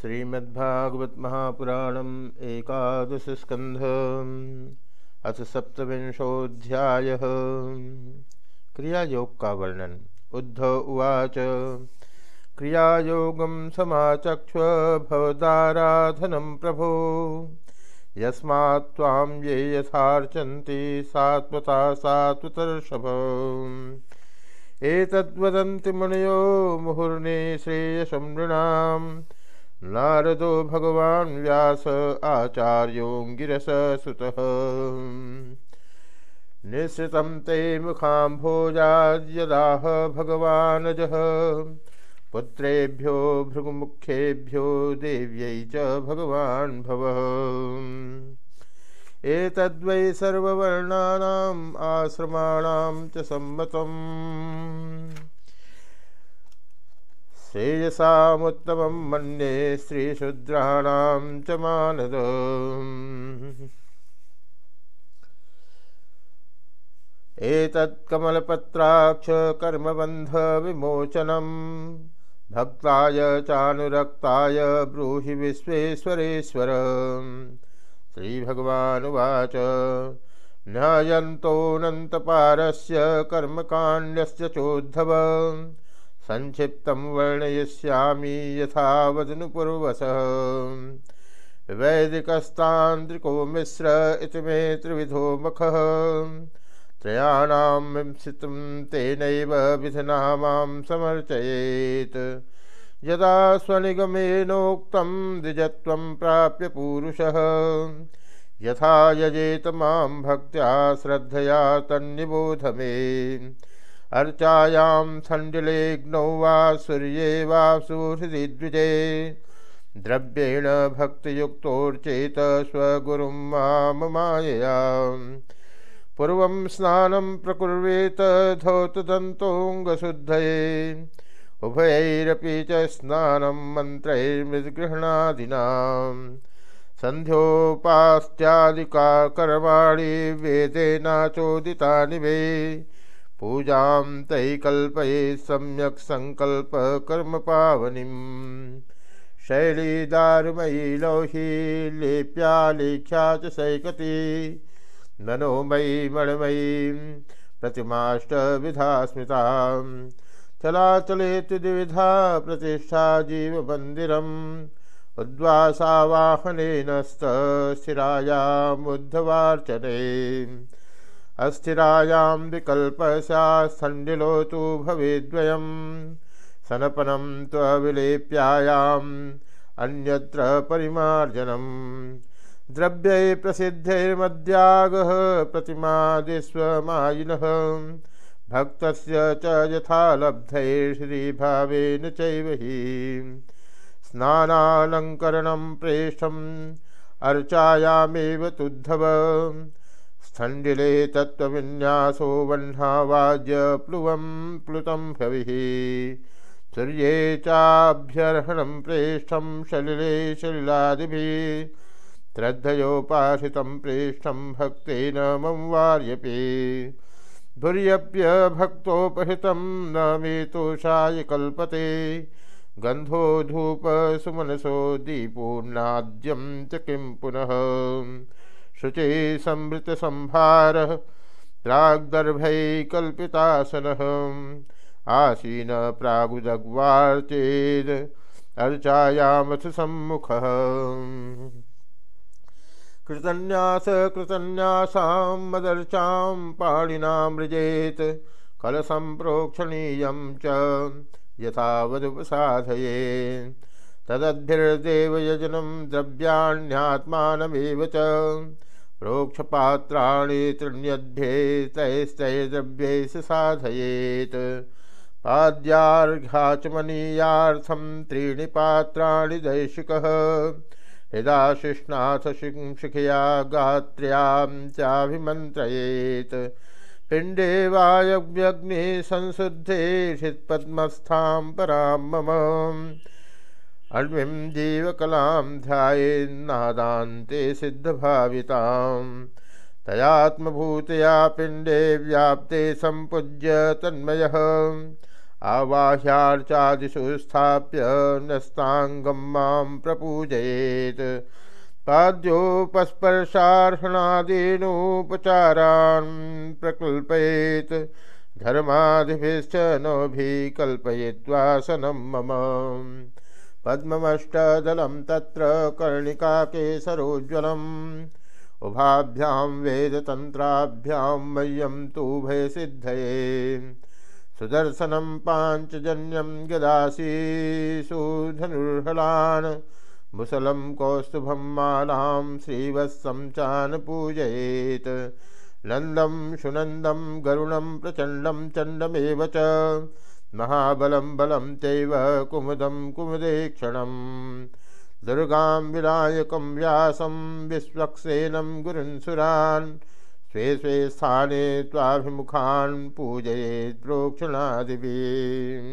श्रीमद्भागवत महापुराणम एकादश स्कंध अथ सप्तविंशोध्याय क्रियायोग का वर्णन उद्धव उवाच। क्रियायोगम समाचक्ष भवदाराधनम प्रभो। यस्मात्वां ये यथार्चन्ति सात्वता सात्वतर्षभ। एतद्वदन्ति मुनयो मुहुर्ने श्रेयसं नृणां नारदो भगवान् व्यास आचार्योऽङ्गिरस सुतः। निःसृतं ते मुखाम्भोजाद्यदाह भगवानजः पुत्रेभ्यो भृगुमुखेभ्यो देव्यै च भगवान् भवः। एतद्वै सर्ववर्णानाम् आश्रमाणां च सम्मतम्। श्रेयसामुत्तमं मन्ये श्रीशूद्राणां च मानद। एतत्कमलपत्राक्ष कर्मबन्धविमोचनं भक्ताय चानुरक्ताय ब्रूहि विश्वेश्वरेश्वर। श्रीभगवानुवाच, न्यायन्तोऽनन्तपारस्य कर्मकाण्डस्य चोद्धव। संक्षिप्तं वर्णयिष्यामि यथा वदनुपूर्वसः वैदिकस्तान्त्रिको मिश्र इति मे त्रिविधो मुखः। त्रयाणां विंसितं तेनैव विधिना माँ समर्चयेत्। यदा स्वनिगमेनोक्तं द्विजत्वं प्राप्य पूरुषः। यथा यजेत माँ भक्त्या श्रद्धया तन्निबोध मे। अर्चायां सण्डिलेग्नौ वा सूर्ये वा सुहृदि द्विजे द्रव्येण भक्तियुक्तोर्चेत स्वगुरुं माममायया पूर्वं स्नानं प्रकुर्वेत धौतदन्तोऽङ्गशुद्धये। उभयैरपि च स्नानं मन्त्रैर्मृद्गृह्णादिना सन्ध्योपास्त्यादिका कर्माणि वेदेनाचोदितानि वे। पूजां तैः कल्पये सम्यक् सङ्कल्पकर्मपावनीं शैलीदारुमयी लौही, लेप्या लेख्या च सैकती। मनोमयी मणिमयीं प्रतिमाष्टविधा स्मृताम् चलाचलेति द्विविधा प्रतिष्ठा जीवमन्दिरम्। उद्वासावाहनेनस्थिरायामुद्धवार्चने अस्थिरायां विकल्पस्यास्थण्डिलो तु भवेद्वयं। सनपनं त्वविलेप्यायाम् अन्यत्र परिमार्जनम् द्रव्यै प्रसिद्धैर्मद्यागः प्रतिमादिस्वमायिनः। भक्त च यथा लब्धैर्श्रीभावेन चैव हि। स्नानालङ्करणं प्रेष्ठम्, अर्चायामेव तुद्धव। स्थण्डिले तत्त्वविन्यासो वह्नावाज्यप्लुवं प्लुतं हविः। सूर्ये चाभ्यर्हणं प्रेष्ठं सलिले सलिलादिभिः श्रद्धयोपासितं प्रेष्ठं भक्तेन मम वार्यपि। भक्तोपहृतं न मे तोषाय कल्पते। गन्धो धूपसुमनसो दीपोन्नाद्यं च किं पुनः? शुचे संवृतसंभारः प्राग्दर्भैकल्पितासनः आसीन प्रागुदग्वार्चेद् अर्चायामथ सम्मुखः। कृतन्यास कृतन्यासां मदर्चां पाणिना मृजेत् कलशं प्रोक्षणीयं च यथावदुपसाधये। तदद्भिर्देवयजनं द्रव्याण्यात्मानमेव च प्रोक्षपात्राणि तृण्यद्भ्येतैस्तैर्द्रव्यैः साधयेत्। पाद्यार्घ्याचमनीयार्थं त्रीणि पात्राणि दैशिकः। हृदाशिष्णाथ शिखया गात्र्यां चाभिमन्त्रयेत्। पिण्डे वायव्यग्ने संशुद्धे हृत्पद्मस्थां परां मम। अण्विं जीवकलां ध्यायेन्नादान्ते सिद्धभावितां। तयात्मभूतया पिण्डे व्याप्ते सम्पूज्य तन्मयः। आवाह्यार्चादिषु स्थाप्य नस्ताङ्गं माँ प्रपूजयेत्। पाद्योपस्पर्शार्हणादीनोपचारान् प्रकल्पयेत्। धर्मादिभिश्च नोभिकल्पयित्वासनं मम। पद्ममष्टदलं तत्र कर्णिकाकेसरोज्ज्वलम्। उभाभ्यां वेदतन्त्राभ्यां मह्यं तूभयसिद्धये सुदर्शनं पाञ्चजन्यं गदासीषु धनुर्हलान्। मुसलं कौस्तुभं मालां श्रीवत्सं चान् पूजयेत् नन्दं सुनन्दं गरुणं प्रचण्डं चण्डमेव च। महाबलं बलं चैव कुमुदं कुमुदेक्षणम् दुर्गां विनायकं व्यासं विश्वक्सेनं गुरुन्सुरान् स्वे स्वे स्थाने त्वाभिमुखान् पूजयेत् प्रोक्षणादिभिः।